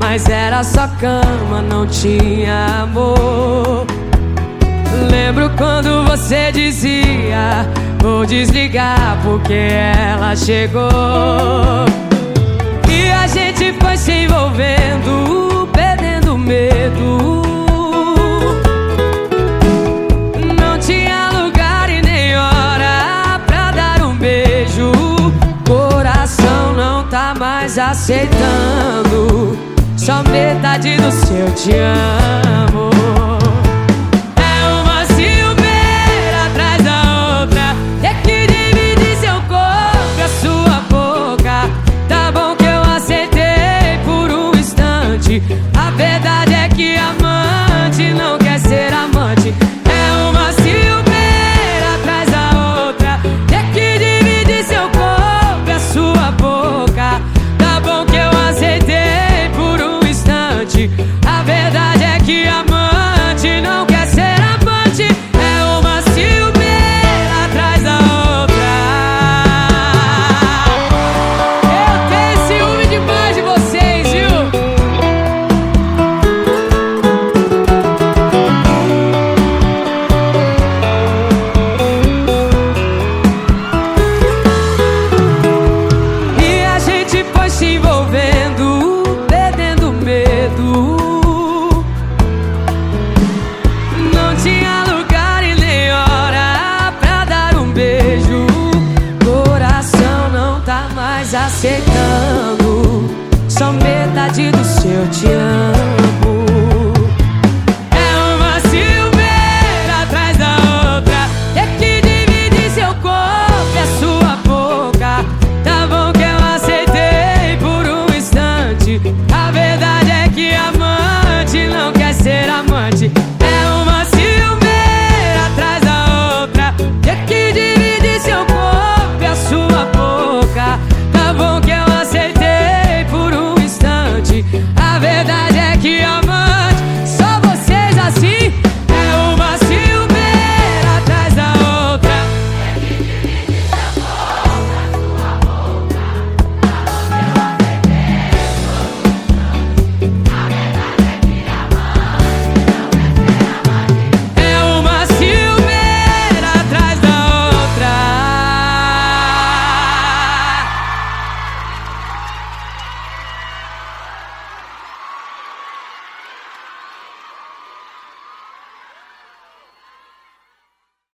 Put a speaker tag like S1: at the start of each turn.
S1: mas era só cama, não tinha amor. Lembro quando você dizia: Vou desligar porque ela chegou. E a gente foi se envolvendo. Mais aceitando. Só metade do seu te amo. aceitando. Só metade do seu te amo.